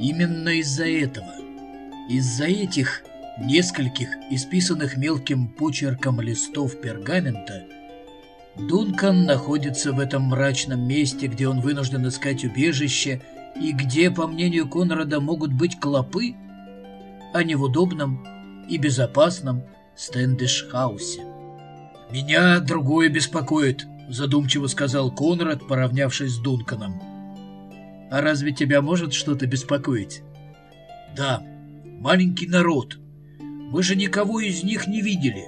Именно из-за этого, из-за этих нескольких исписанных мелким почерком листов пергамента, Дункан находится в этом мрачном месте, где он вынужден искать убежище и где, по мнению Конрада, могут быть клопы, а не в удобном и безопасном Стэндиш-хаусе. «Меня другое беспокоит», — задумчиво сказал Конрад, поравнявшись с Дунканом. «А разве тебя может что-то беспокоить?» «Да, маленький народ. Мы же никого из них не видели.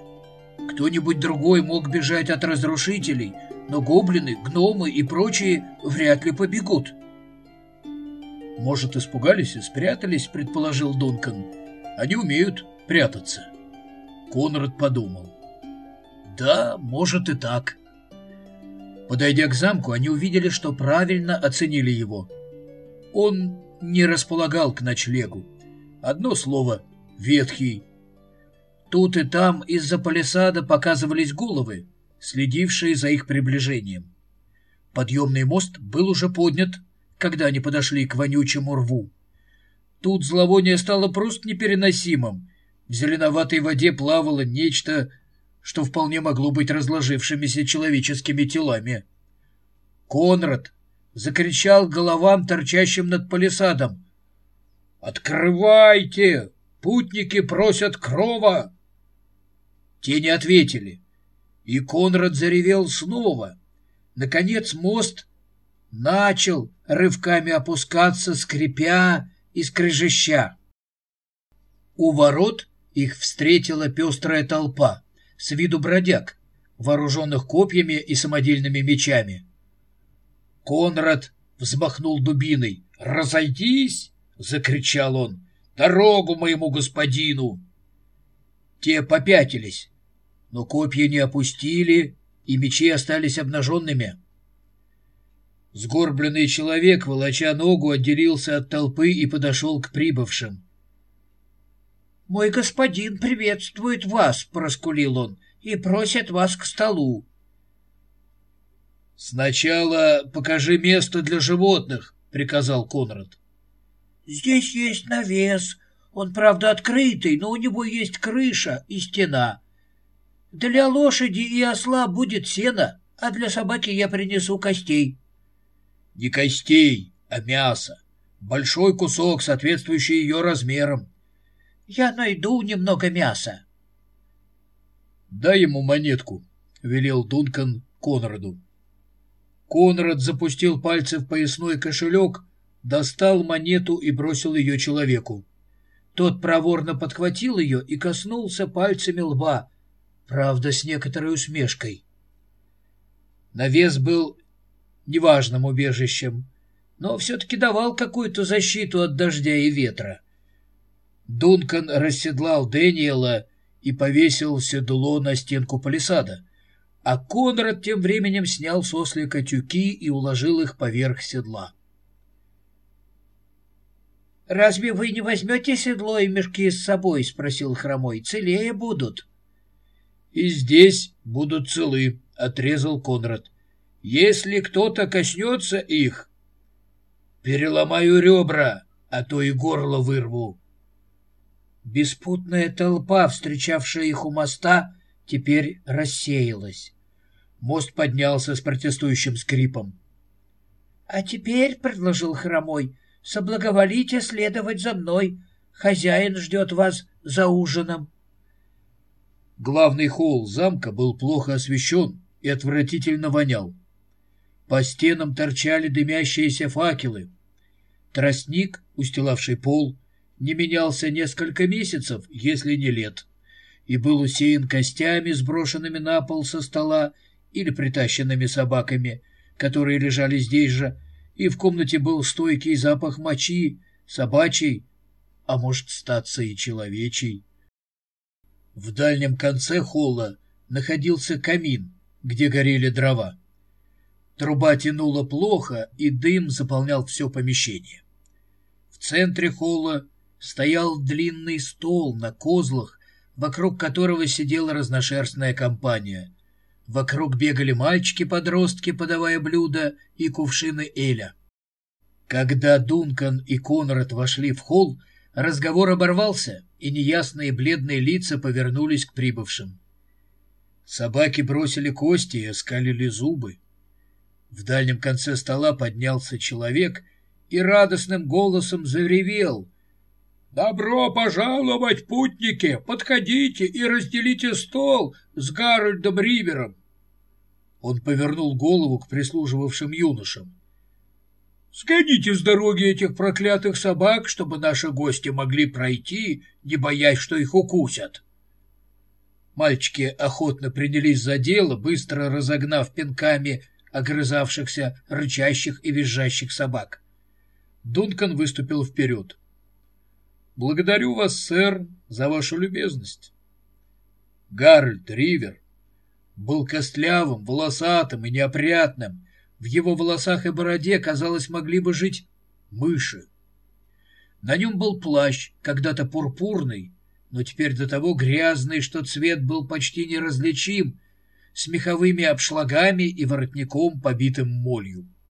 Кто-нибудь другой мог бежать от разрушителей, но гоблины, гномы и прочие вряд ли побегут». «Может, испугались и спрятались?» — предположил Дункан. «Они умеют прятаться». Конрад подумал. Да, может и так. Подойдя к замку, они увидели, что правильно оценили его. Он не располагал к ночлегу. Одно слово — ветхий. Тут и там из-за палисада показывались головы, следившие за их приближением. Подъемный мост был уже поднят, когда они подошли к вонючему рву. Тут зловоние стало просто непереносимым. В зеленоватой воде плавало нечто что вполне могло быть разложившимися человеческими телами. Конрад закричал головам, торчащим над палисадом. «Открывайте! Путники просят крова!» Те не ответили, и Конрад заревел снова. Наконец мост начал рывками опускаться, скрипя и скрежеща. У ворот их встретила пестрая толпа с виду бродяг, вооруженных копьями и самодельными мечами. Конрад взмахнул дубиной. «Разойдись!» — закричал он. «Дорогу моему господину!» Те попятились, но копья не опустили, и мечи остались обнаженными. Сгорбленный человек, волоча ногу, отделился от толпы и подошел к прибывшим. «Мой господин приветствует вас», — проскулил он, — «и просит вас к столу». «Сначала покажи место для животных», — приказал Конрад. «Здесь есть навес. Он, правда, открытый, но у него есть крыша и стена. Для лошади и осла будет сено, а для собаки я принесу костей». «Не костей, а мясо. Большой кусок, соответствующий ее размерам. Я найду немного мяса. «Дай ему монетку», — велел Дункан Конраду. Конрад запустил пальцы в поясной кошелек, достал монету и бросил ее человеку. Тот проворно подхватил ее и коснулся пальцами лба, правда, с некоторой усмешкой. Навес был неважным убежищем, но все-таки давал какую-то защиту от дождя и ветра. Дункан расседлал Дэниела и повесил седло на стенку палисада, а Конрад тем временем снял с ослика тюки и уложил их поверх седла. «Разве вы не возьмете седло и мешки с собой?» — спросил Хромой. «Целее будут». «И здесь будут целы», — отрезал Конрад. «Если кто-то коснется их, переломаю ребра, а то и горло вырву». Беспутная толпа, встречавшая их у моста, теперь рассеялась. Мост поднялся с протестующим скрипом. — А теперь, — предложил Хромой, — соблаговолите следовать за мной. Хозяин ждет вас за ужином. Главный холл замка был плохо освещен и отвратительно вонял. По стенам торчали дымящиеся факелы. Тростник, устилавший пол, не менялся несколько месяцев, если не лет, и был усеян костями, сброшенными на пол со стола или притащенными собаками, которые лежали здесь же, и в комнате был стойкий запах мочи, собачий, а может, статься и человечий. В дальнем конце холла находился камин, где горели дрова. Труба тянула плохо, и дым заполнял все помещение. В центре холла стоял длинный стол на козлах, вокруг которого сидела разношерстная компания. Вокруг бегали мальчики-подростки, подавая блюда и кувшины эля. Когда Дункан и Конрад вошли в холл, разговор оборвался, и неясные бледные лица повернулись к прибывшим. Собаки бросили кости и оскалили зубы. В дальнем конце стола поднялся человек и радостным голосом заревел. «Добро пожаловать, путники! Подходите и разделите стол с Гарольдом Ривером!» Он повернул голову к прислуживавшим юношам. «Сгоните с дороги этих проклятых собак, чтобы наши гости могли пройти, не боясь, что их укусят!» Мальчики охотно принялись за дело, быстро разогнав пинками огрызавшихся, рычащих и визжащих собак. Дункан выступил вперед. «Благодарю вас, сэр, за вашу любезность». Гарольд Ривер был костлявым, волосатым и неопрятным. В его волосах и бороде, казалось, могли бы жить мыши. На нем был плащ, когда-то пурпурный, но теперь до того грязный, что цвет был почти неразличим, с меховыми обшлагами и воротником, побитым молью.